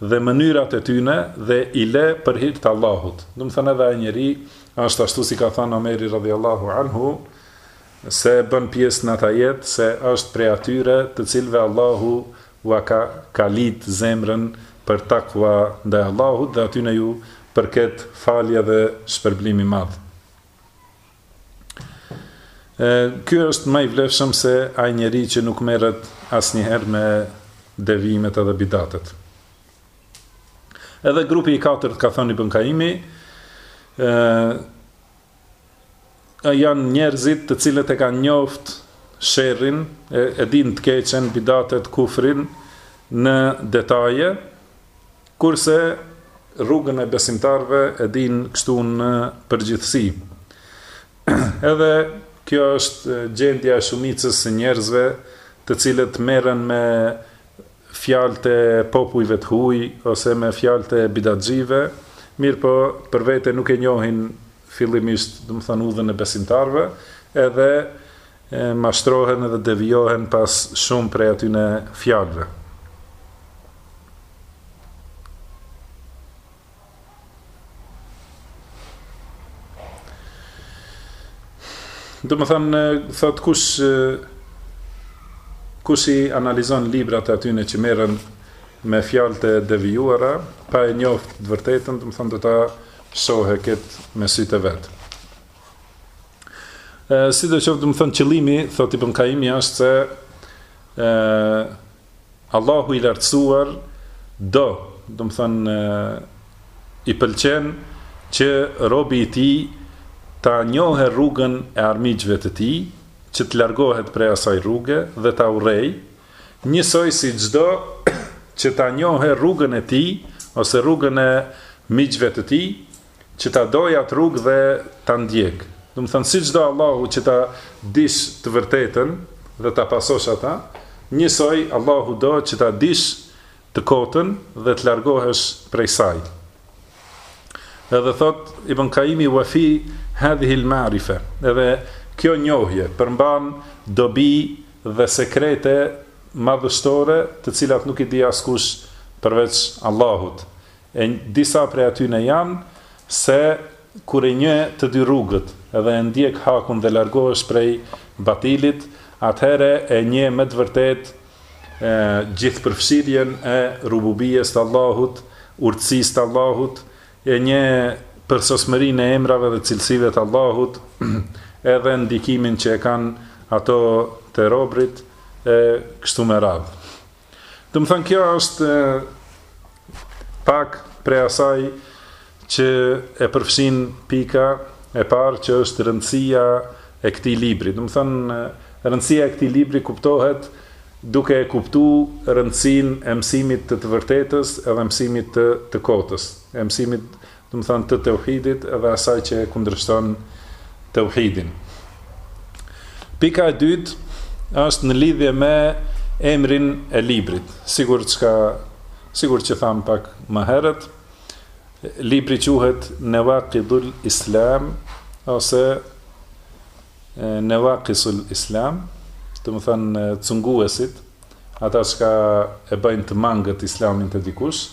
dhe mënyrat e tyne dhe i le për hir të Allahut domethënë edhe ai njeri është ashtu si ka thënë Omeri radhiyallahu anhu se bën pjesë në atë ajet se është prej atyre të cilëve Allahu ua ka kalit zemrën për takva ndaj Allahut dhe atyne ju përket falje dhe shpërblim i madh. Ky është më i vlefshëm se ai njeri që nuk merret asnjëherë me devijimet edhe bidatet. Edhe grupi i katërt ka thënë Ibn Kajimi, ë janë njerëzit të cilët e kanë njoft sherrin, e, e dinë të keqen, bidatet, kufrin në detaje, Kurse rrugën e besimtarëve e dinë kështu në përgjithësi. Edhe kjo është gjendja e shumicës së njerëzve të cilët merren me fjalët e popujve të huaj ose me fjalët e bidatxhive, mirëpo për vete nuk e njohin fillimisht, domethënë udhën e besimtarëve, edhe E mashtrohen edhe devijohen pas shumë prej atyne fjalëve. Domethënë, thotë kush kush i analizon librat e atyne që merren me fjalët e devijuara, pa e njoft të vërtetën, domethënë do ta shohë këtë me sytë e vet. E, sido qoftë, domethënë qëllimi, thotë Ibn Kajimi është se e, Allahu i lartësuar do, domethënë i pëlqen që robi i tij ta njohë rrugën e armiqve të tij, që të largohet prej asaj rruge dhe ta urrej, njësoj siç do që ta njohë rrugën e tij ose rrugën e miqve të tij, që ta dojë atë rrugë dhe ta ndjek. Domethënë siç do Allahu që ta dish të vërtetën dhe ta pasosh ata, njësoj Allahu do që ta dish të kotën dhe të largohesh prej saj. Edhe thot Ibn Kajimi wa fi hadhihi al-ma'rifa, edhe kjo njohje përmban dobi dhe sekrete madhështore, të cilat nuk i di askush përveç Allahut. E disa prej atyne janë, se, kur e njeh të dy rrugët, dhe e ndjek hakun dhe largohesh prej batilit, atëherë e njeh me të vërtetë gjithëpërfshirjen e rububijes të Allahut, urtësisë të Allahut, e njeh përsosmërinë e emrave dhe cilësive të Allahut, edhe ndikimin që e kanë ato te robërit, e kështu me radhë. Domethënë, kjo është pak prej asaj që e përfshin pika e parë që është rëndësia e këtij libri. Domethënë, rëndësia e këtij libri kuptohet duke e kuptu rëndësinë e mësimit të të vërtetës edhe mësimit të, të kotës, e mësimit domethënë të teuhidit dhe asaj që e kundërshton teuhidin. Pika e dytë është në lidhje me emrin e librit, sikur çka sikur që thamë pak më herët, libri quhet Nawaqidul Islam ose Nawaqisul Islam, domethënë cunguesit, ata çka e bëjnë të mangët islamin te dikush,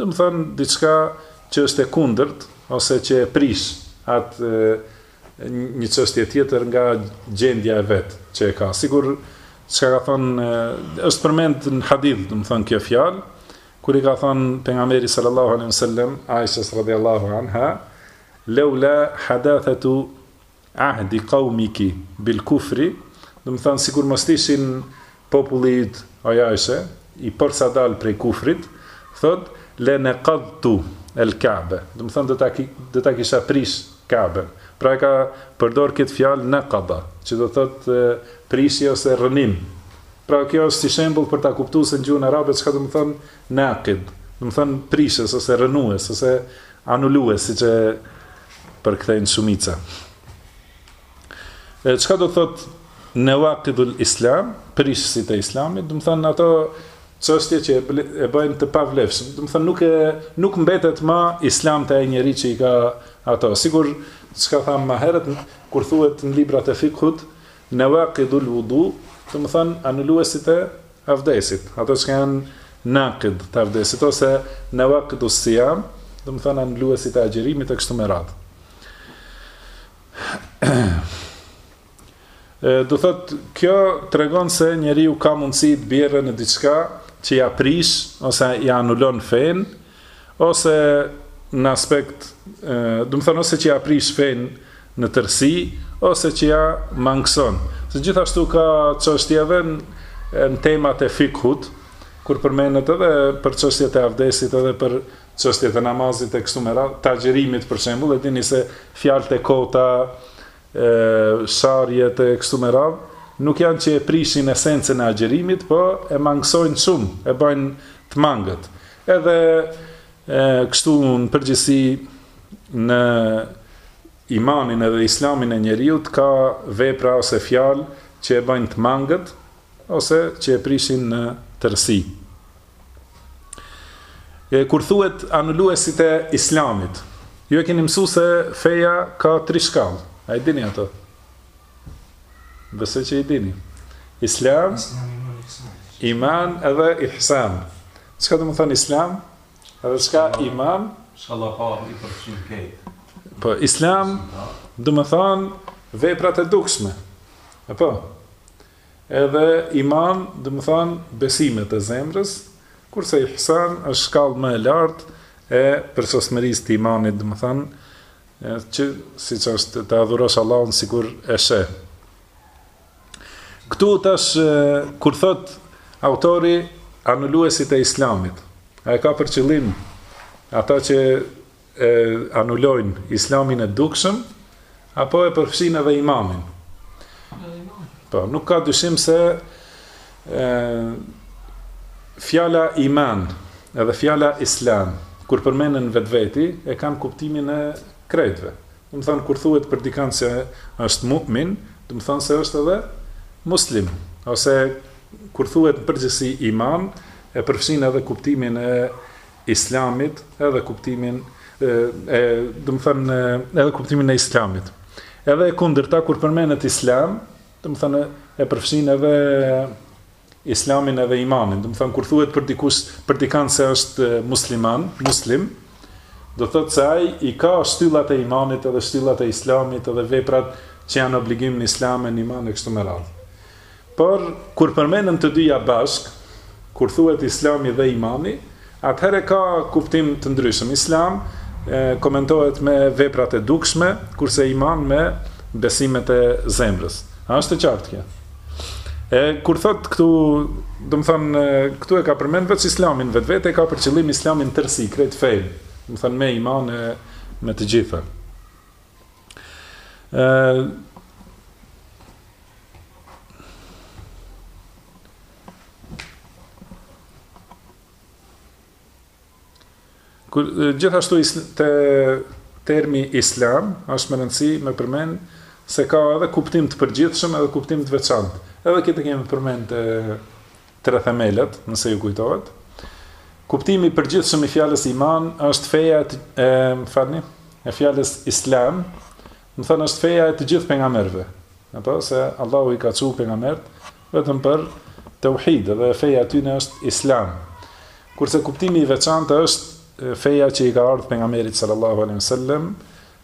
Domethënë diçka që është e kundërt ose që e prish atë një çështje tjetër nga gjendja e vet që e ka. Sikur çka ka thënë është përmend në hadith, domethënë kjo fjalë kur i ka thënë pejgamberi sallallahu alaihi wasallam Aishes radhiyallahu anha, "Laula hadathatu Ahdi qaumiki bil kufri, domethënë sikur mos të ishte populli yt o Ajshe, i porsadalë prej kufrit, thotë, le neqadtu el ka'be, domethënë do ta do ta kisha prish Ka'ben. Pra e ka përdorë këtë fjalë neqada, që do të thotë prishje ose rrënim. Pra kjo është si shembull për ta kuptuar se në gjuhën arabe çka do të thotë naqid, domethënë prishës ose rrënues ose anulues, siç e Përkthejnë shumica. E çka do thotë Nawaqidul Islam, prishësit e Islamit, domethënë ato çështje që e bëjnë të pavlefshëm. Domethënë nuk e nuk mbetet më Islam te ai njeri që i ka ato. Sikur çka thamë më herët kur thuhet në librat e fikhut Nawaqidul Wudu, domethënë anuluesit e abdesit, ato çka janë nakid të abdesit, ose Nawaqidus sijam, domethënë anuluesit e agjerimit e kështu me radhë. Do thotë, kjo tregon se njeriu ka mundësi të bjerë në diçka që ia prish, ose ia anulon fenë, Ose në aspekt, domethënë ose që ja prish fenë në tërësi, ose që ja mangëson. Se gjithashtu ka çështje edhe në temat e fikhut, kur përmendet edhe për çështjet e avdesit, edhe për çështjet e namazit e kështu me radhë, të agjërimit për shembull, e dini se fjalët e kota, sharjet e kështu me radhë, nuk janë që e prishin esencën e agjërimit, po e mangësojnë shumë, e bëjnë të mangët. Edhe kështu në përgjithësi në imanin edhe islamin e njeriut ka vepra ose fjalë që e bëjnë të mangët ose që e prishin në tërësi. E kur thuhet anuluesit e islamit, ju e keni mësuar se feja ka tri shkallë. A i dini ato? Besoj që i dini. Islam, iman edhe ihsan. Çka domethënë islam? Edhe çka iman? Shkalla a i përfshin krejt. Po, islam, domethënë, veprat e dukshme. E po, edhe iman, domethënë, besimet e zemrës, kurse ihsan është shkallë më e lartë e përsosmërisë të imanit, domethënë, Që, siç është, të adhurosh Allahun sikur e sheh. Këtu tash kur thotë autori anuluesit e islamit, a e ka për qëllim ata që e anulojnë islamin e dukshëm apo e përfshin edhe imanin? Po, nuk ka dyshim se Fjala iman edhe fjala islam kur përmenden vetveti e kanë kuptimin e krejtëve. Domethënë kur thuhet për dikën se është mu'min, domethënë se është edhe muslim, ose kur thuhet në përgjithësi iman e përfshin edhe kuptimin e islamit edhe kuptimin e domethënë edhe kuptimin e islamit. Edhe e kundërta kur përmendet islam Domethënë e përfshin edhe Islamin edhe imanin. Domethënë kur thuhet për dikush, për dikën se është musliman, muslim, do thotë se ai i ka shtyllat e imanit edhe shtyllat e Islamit edhe veprat që janë obligim në Islam e në iman e kështu me radhë. Por kur përmenden të dyja bashkë, kur thuhet Islami dhe imani, Atëherë ka kuptim të ndryshëm, Islam komentohet me veprat e dukshme, kurse iman me besimet e zemrës. A është e qartë kjo? E kur thotë këtu, domethënë këtu e ka përmend veç Islamin vetvete e ka për qëllim Islamin tërësi, krejt fenë, domethënë me iman e me të gjitha. Ë Gjithashtu te termi islam është me rëndësi me përmend se ka edhe kuptim të përgjithshëm edhe kuptim të veçantë. Edhe këtë kemi përmend te tre themelet, nëse ju kujtohet. Kuptimi i përgjithshëm i fjalës iman është feja e, e më falni, e fjalës islam Domethënë është feja e të gjithë pejgamberëve. Apo se Allahu i ka çuar pejgambert vetëm për tauhid dhe feja e tyre është Islam. Kurse kuptimi i veçantë është feja që i ka ardhur pejgamberit sallallahu alaihi wasallam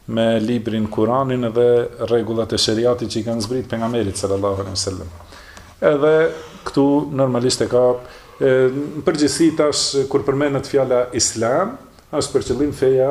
me librin Kur'anin dhe rregullat e shariatit që i kanë zbritur pejgamberit sallallahu alaihi wasallam. Edhe këtu normalisht e ka në përgjithësi tash kur përmendet fjala Islam, është për qëllim feja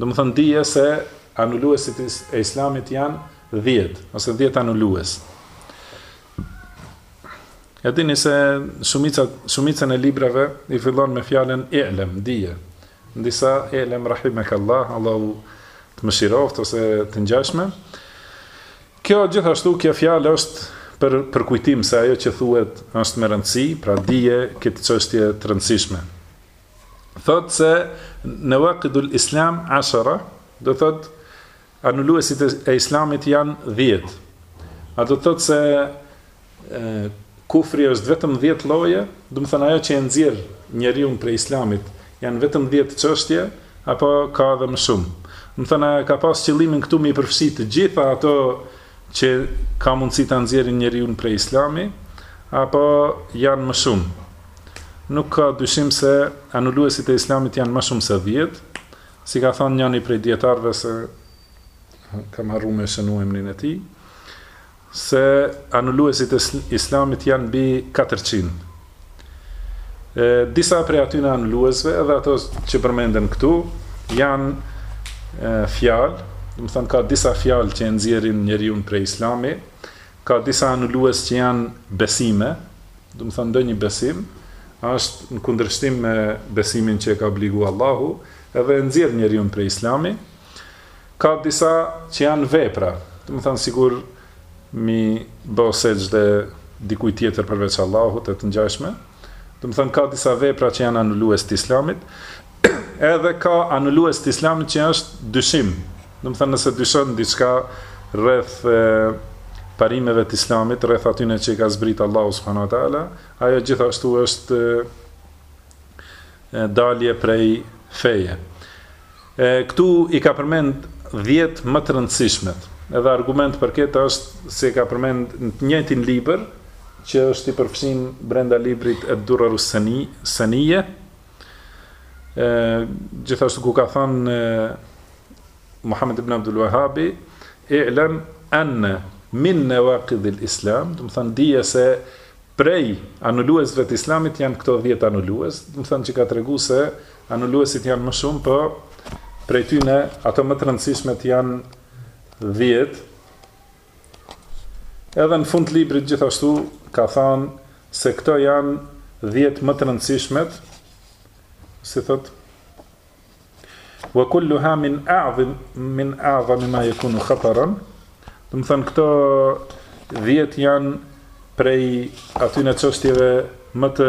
Domethënë dije se anuluesit e Islamit janë 10 ose 10 anulues. E dini se shumica shumicën e librave i fillon me fjalën ilm, dije. Në disa ilm rahimakallah, Allahu të mëshiroftë ose të ngjashme. Kjo gjithashtu kjo fjalë është për për kujtim se ajo që thuhet është me rëndësi, pra dije këtë çështje të rëndësishme. thotë se nawaqidul islam ashara, do thotë anuluesit e islamit janë 10. A do thotë se e, kufri është vetëm 10 lloje, domethënë ajo që e nxjerr njeriun prej islamit, janë vetëm 10 çështje apo ka edhe më shumë. Domethënë ka pas qëllimin këtu me i përfshi të gjitha ato që ka mundësi ta nxjerrin njeriun prej islami apo janë më shumë. Nuk ka dyshim se anuluesit e Islamit janë më shumë se dhjetë, si ka thënë njëri prej dijetarëve se kam harruar me shënu emrin e tij, se anuluesit e Islamit janë mbi katërqind. Disa prej atyne anuluesve, edhe ato që përmenden këtu, janë fjalë, domethënë ka disa fjalë që e nxjerrin njeriun prej Islami, ka disa anulues që janë besime, domethënë ndonjë besim, është në kundërshtim me besimin që e ka obligu Allahu, edhe e nxjerr njeriun prej islami, ka disa që janë vepra, domethënë sikur me i bo sexhde dikuj tjetër përveç Allahut e të ngjajshme, domethënë ka disa vepra që janë anulues të islamit, Edhe ka anulues të Islamit që është dyshim. Domethënë nëse dyshon diçka rreth parimeve të Islamit, rreth atyre që i ka zbrit Allahu subhanahu wa taala, ajo gjithashtu është dalje prej feje. E, këtu i ka përmend 10 më të rëndësishmet. Edhe argument për këtë është se ka përmend në të njëjtin libër që është i përfshin brenda librit e Durrus Sani, Sanije, E, gjithashtu ku ka thënë Muhammed ibn Abdul Wahabi, i'lem enne min nevakidhil islam, domethënë dije se prej anuluesve të islamit janë këto dhjetë anulues, domethënë që ka tregu se anuluesit janë më shumë, për po prej tyne ato më të rëndësishmet janë dhjetë, Edhe në fund librit gjithashtu ka thanë se këto janë dhjetë më të rëndësishmet, si thot wa kulluha min a'zim min a'zami ma yakunu khataran. Domethënë këto dhjetë janë prej atyre çështjeve më të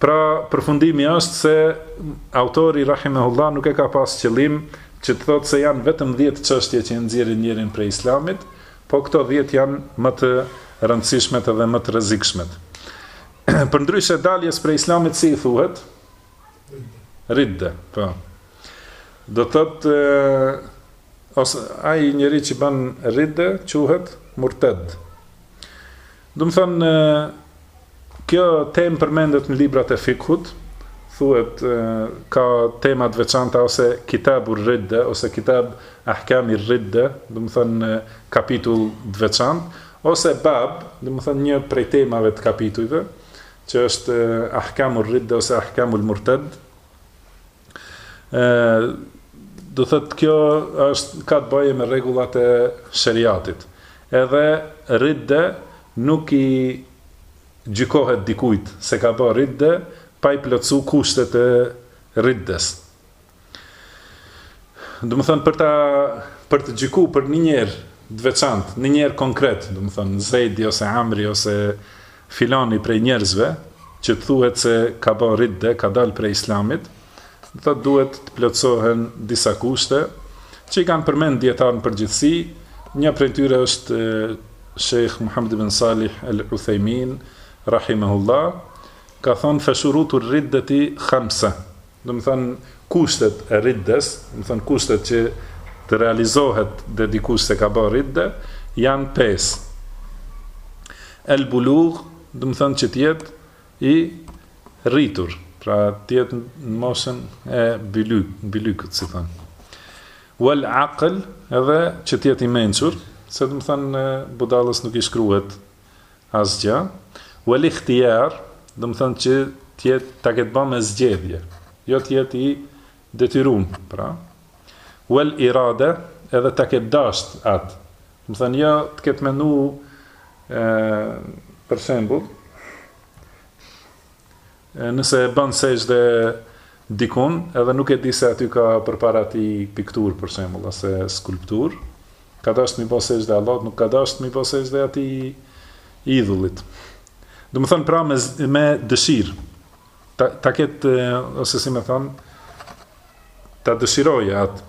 Pra, përfundimi është se autori rahimehullah nuk e ka pas qëllim që të thotë se janë vetëm 10 çështje që e nxjerrin njerin prej Islamit, po këto 10 janë më të rëndësishmet edhe më të rrezikshmet. Përndryshe daljes prej Islamit si i thuhet? Ridde, po. Do të thotë ose ai njeri që bën ridde quhet murted. Domethënë kjo temë përmendet në librat e fikhut, thuhet ka tema të veçanta ose kitabur ridde ose kitab ahkami ridde, domethënë kapitull të veçantë, ose bab, domethënë një prej temave të kapitujve, që është ahkamur ridde ose ahkamul murted. Ë do thotë kjo është ka të bëjë me rregullat e sheriatit. Edhe ridde nuk i gjykohet dikujt se ka bë ridde pa i plotësu kushtet e riddes. Domethënë për ta për të gjyku për një njer të veçantë, një njer konkret, domethënë Zejdi ose Amri ose Filani prej njerëzve që të thuhet se ka ba ridde, ka dalë prej Islamit, dhe duhet të plotësohen disa kushte, që i kanë përmend dijetarë në përgjithësi, një prej tyre është Shejh Muhammad ibn Salih al-Uthaymin rahimahullah, ka thonë feshurutur riddeti khamsa, Domethënë kushtet e riddes, domethënë kushtet që të realizohet dhe dikush se ka bërë ridde, janë pesë. El bulugh, domethënë që të jetë i rritur, pra të jetë në moshën e bylykut si thonë. Wal aql, edhe që të jetë i mençur, se domethënë budallës nuk i shkruhet Asgjë. Wal ihtiyar, domethënë që të jetë ta ketë bërë me zgjedhje, jo të jetë i detyruar, pra. Wal irada, edhe ta ketë dashtë atë. Domethënë jo të ketë menduar ë për shembull Nëse e bën sexhde dikun, edhe nuk e di se aty ka përpara tij pikturë për shembull ose skulpturë, ka dashtë mi bo sexhde Allahut, nuk ka dashtë mi bo sexhde atij idhullit. Domethënë pra me me dëshirë. Ta, ta ketë ose si me thënë ta dëshirojë atë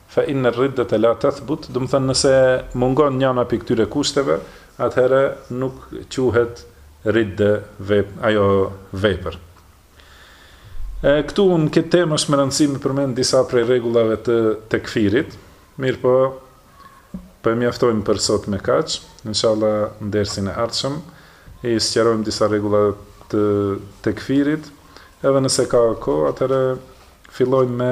Fe inne riddete la tethbut, domethënë nëse mungon njëna prej këtyre kushteve, atëherë nuk quhet ridde ajo vepër. E, këtu në këtë temë është me rëndësi me përmend disa prej rregullave të tekfirit, mirëpo po e mjaftojmë për sot me kaq, inshallah në dersin e ardhshëm i sqarojmë disa rregulla të tekfirit, edhe nëse ka kohë, atëherë fillojmë me